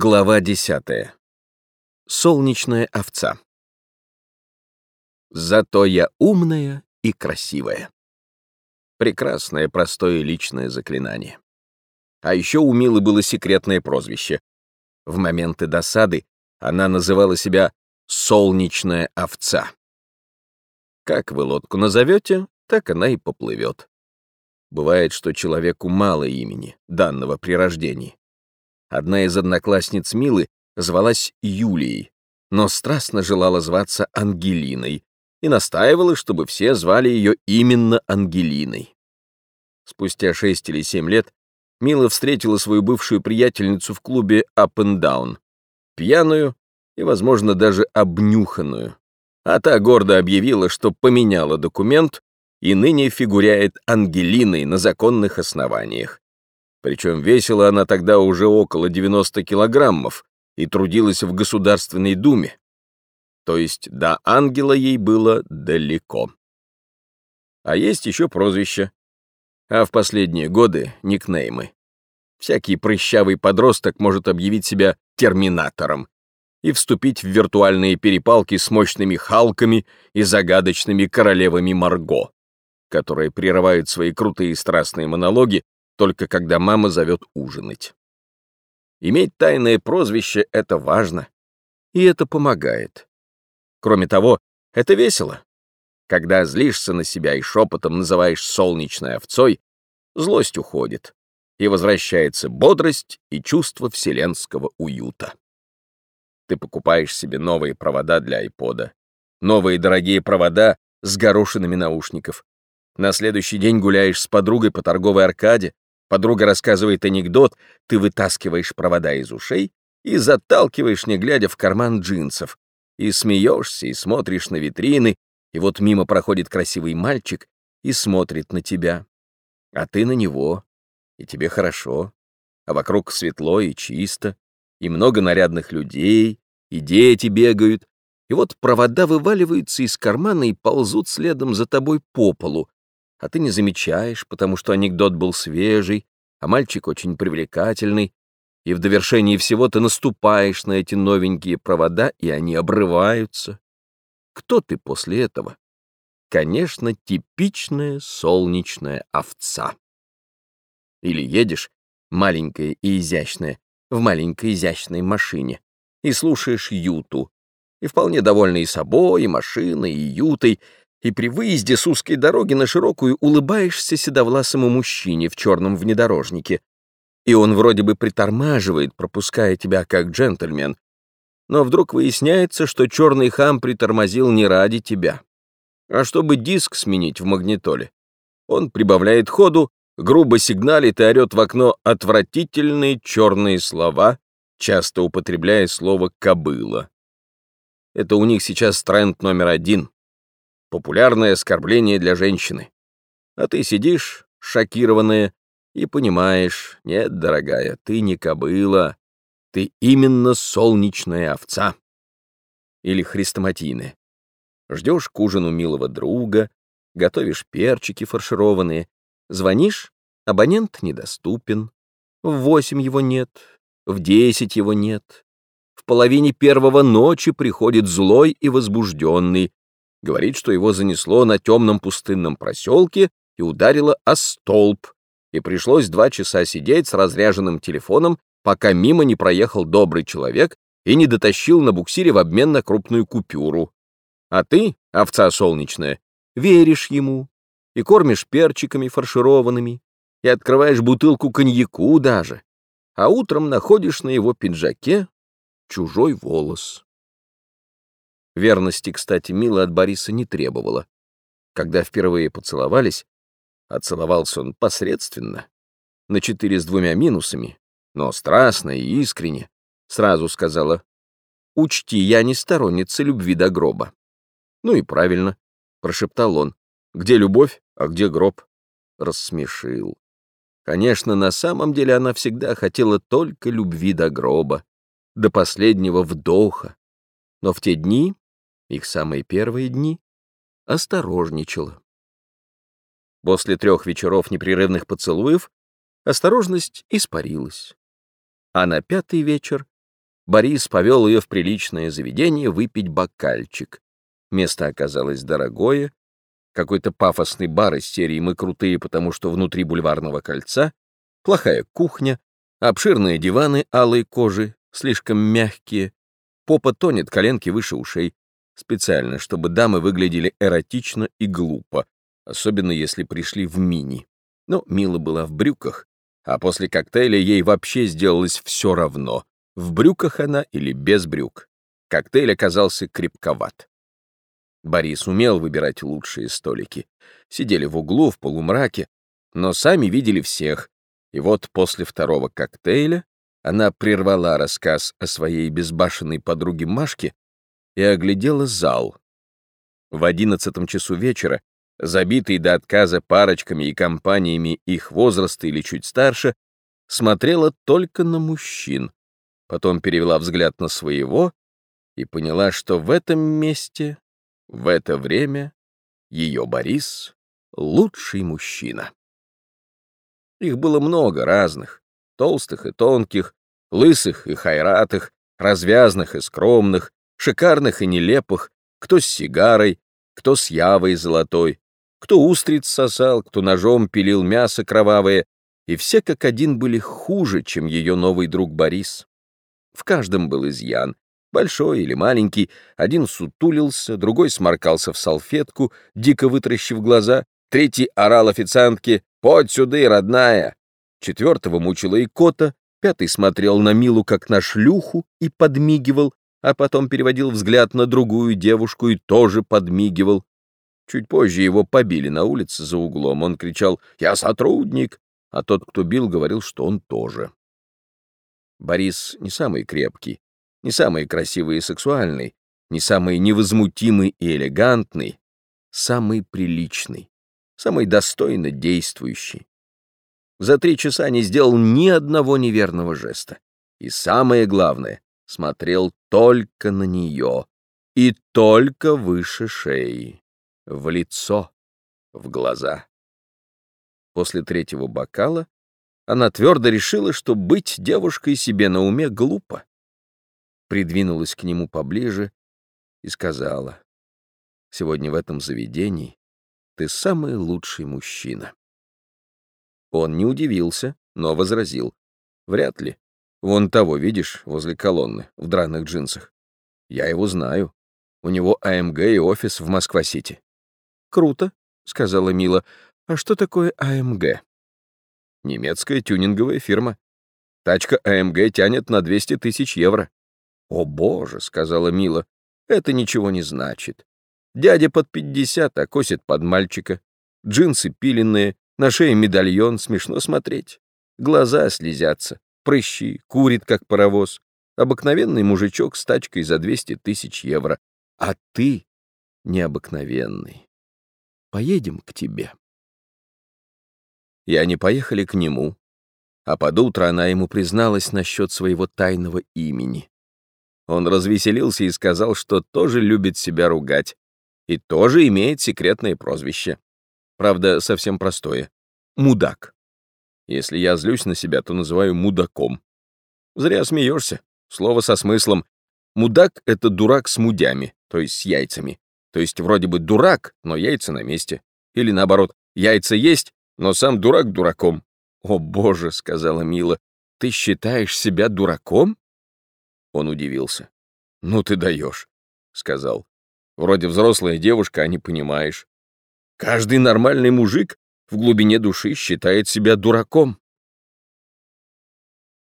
Глава десятая. Солнечная овца. Зато я умная и красивая. Прекрасное, простое личное заклинание. А еще у Милы было секретное прозвище. В моменты досады она называла себя «солнечная овца». Как вы лодку назовете, так она и поплывет. Бывает, что человеку мало имени, данного при рождении Одна из одноклассниц Милы звалась Юлией, но страстно желала зваться Ангелиной и настаивала, чтобы все звали ее именно Ангелиной. Спустя шесть или семь лет Мила встретила свою бывшую приятельницу в клубе Up and Down, пьяную и, возможно, даже обнюханную. А та гордо объявила, что поменяла документ и ныне фигуряет Ангелиной на законных основаниях. Причем весила она тогда уже около 90 килограммов и трудилась в Государственной Думе. То есть до ангела ей было далеко. А есть еще прозвище. А в последние годы — никнеймы. Всякий прыщавый подросток может объявить себя терминатором и вступить в виртуальные перепалки с мощными халками и загадочными королевами Марго, которые прерывают свои крутые страстные монологи только когда мама зовет ужинать. Иметь тайное прозвище — это важно, и это помогает. Кроме того, это весело. Когда злишься на себя и шепотом называешь солнечной овцой, злость уходит, и возвращается бодрость и чувство вселенского уюта. Ты покупаешь себе новые провода для айпода, новые дорогие провода с горошинами наушников. На следующий день гуляешь с подругой по торговой аркаде, Подруга рассказывает анекдот, ты вытаскиваешь провода из ушей и заталкиваешь, не глядя в карман джинсов, и смеешься, и смотришь на витрины, и вот мимо проходит красивый мальчик и смотрит на тебя. А ты на него, и тебе хорошо, а вокруг светло и чисто, и много нарядных людей, и дети бегают, и вот провода вываливаются из кармана и ползут следом за тобой по полу, а ты не замечаешь, потому что анекдот был свежий, а мальчик очень привлекательный, и в довершении всего ты наступаешь на эти новенькие провода, и они обрываются. Кто ты после этого? Конечно, типичная солнечная овца. Или едешь, маленькая и изящная, в маленькой изящной машине, и слушаешь юту, и вполне довольный и собой, и машиной, и ютой, и при выезде с узкой дороги на широкую улыбаешься седовласому мужчине в черном внедорожнике, и он вроде бы притормаживает, пропуская тебя как джентльмен, но вдруг выясняется, что черный хам притормозил не ради тебя, а чтобы диск сменить в магнитоле. Он прибавляет ходу, грубо сигналит и орет в окно отвратительные черные слова, часто употребляя слово «кобыла». Это у них сейчас тренд номер один популярное оскорбление для женщины. А ты сидишь, шокированная, и понимаешь, нет, дорогая, ты не кобыла, ты именно солнечная овца. Или хрестоматийная. Ждешь к ужину милого друга, готовишь перчики фаршированные, звонишь, абонент недоступен, в восемь его нет, в десять его нет, в половине первого ночи приходит злой и возбужденный, Говорит, что его занесло на темном пустынном проселке и ударило о столб, и пришлось два часа сидеть с разряженным телефоном, пока мимо не проехал добрый человек и не дотащил на буксире в обмен на крупную купюру. А ты, овца солнечная, веришь ему и кормишь перчиками фаршированными, и открываешь бутылку коньяку даже, а утром находишь на его пиджаке чужой волос. Верности, кстати, Мила от Бориса не требовала. Когда впервые поцеловались, а целовался он посредственно, на четыре с двумя минусами, но страстно и искренне, сразу сказала, «Учти, я не сторонница любви до гроба». «Ну и правильно», — прошептал он, «где любовь, а где гроб?» Рассмешил. Конечно, на самом деле она всегда хотела только любви до гроба, до последнего вдоха. Но в те дни их самые первые дни, осторожничала. После трех вечеров непрерывных поцелуев осторожность испарилась. А на пятый вечер Борис повел ее в приличное заведение выпить бокальчик. Место оказалось дорогое, какой-то пафосный бар из серии «Мы крутые, потому что внутри бульварного кольца», плохая кухня, обширные диваны алой кожи, слишком мягкие, попа тонет, коленки выше ушей, специально, чтобы дамы выглядели эротично и глупо, особенно если пришли в мини. Но Мила была в брюках, а после коктейля ей вообще сделалось все равно, в брюках она или без брюк. Коктейль оказался крепковат. Борис умел выбирать лучшие столики. Сидели в углу, в полумраке, но сами видели всех. И вот после второго коктейля она прервала рассказ о своей безбашенной подруге Машке и оглядела зал. В одиннадцатом часу вечера, забитый до отказа парочками и компаниями их возраста или чуть старше, смотрела только на мужчин, потом перевела взгляд на своего и поняла, что в этом месте в это время ее Борис — лучший мужчина. Их было много разных, толстых и тонких, лысых и хайратых, развязных и скромных, шикарных и нелепых, кто с сигарой, кто с явой золотой, кто устриц сосал, кто ножом пилил мясо кровавое, и все как один были хуже, чем ее новый друг Борис. В каждом был изъян, большой или маленький, один сутулился, другой сморкался в салфетку, дико вытращив глаза, третий орал официантке «Подь сюда, родная!» Четвертого мучила икота, пятый смотрел на Милу как на шлюху и подмигивал, а потом переводил взгляд на другую девушку и тоже подмигивал. Чуть позже его побили на улице за углом, он кричал «Я сотрудник!», а тот, кто бил, говорил, что он тоже. Борис не самый крепкий, не самый красивый и сексуальный, не самый невозмутимый и элегантный, самый приличный, самый достойно действующий. За три часа не сделал ни одного неверного жеста. И самое главное, смотрел только на нее и только выше шеи, в лицо, в глаза. После третьего бокала она твердо решила, что быть девушкой себе на уме глупо придвинулась к нему поближе и сказала, «Сегодня в этом заведении ты самый лучший мужчина». Он не удивился, но возразил, «Вряд ли. Вон того, видишь, возле колонны, в драных джинсах. Я его знаю. У него АМГ и офис в Москва-Сити». «Круто», — сказала Мила. «А что такое АМГ?» «Немецкая тюнинговая фирма. Тачка АМГ тянет на 200 тысяч евро. «О, боже!» — сказала Мила. «Это ничего не значит. Дядя под пятьдесят, а косит под мальчика. Джинсы пиленные, на шее медальон, смешно смотреть. Глаза слезятся, прыщи, курит, как паровоз. Обыкновенный мужичок с тачкой за 200 тысяч евро. А ты необыкновенный. Поедем к тебе». И они поехали к нему, а под утро она ему призналась насчет своего тайного имени. Он развеселился и сказал, что тоже любит себя ругать и тоже имеет секретное прозвище. Правда, совсем простое. Мудак. Если я злюсь на себя, то называю мудаком. Зря смеешься. Слово со смыслом. Мудак — это дурак с мудями, то есть с яйцами. То есть вроде бы дурак, но яйца на месте. Или наоборот, яйца есть, но сам дурак дураком. «О, боже», — сказала Мила, — «ты считаешь себя дураком?» Он удивился. «Ну ты даешь», — сказал. «Вроде взрослая девушка, а не понимаешь. Каждый нормальный мужик в глубине души считает себя дураком».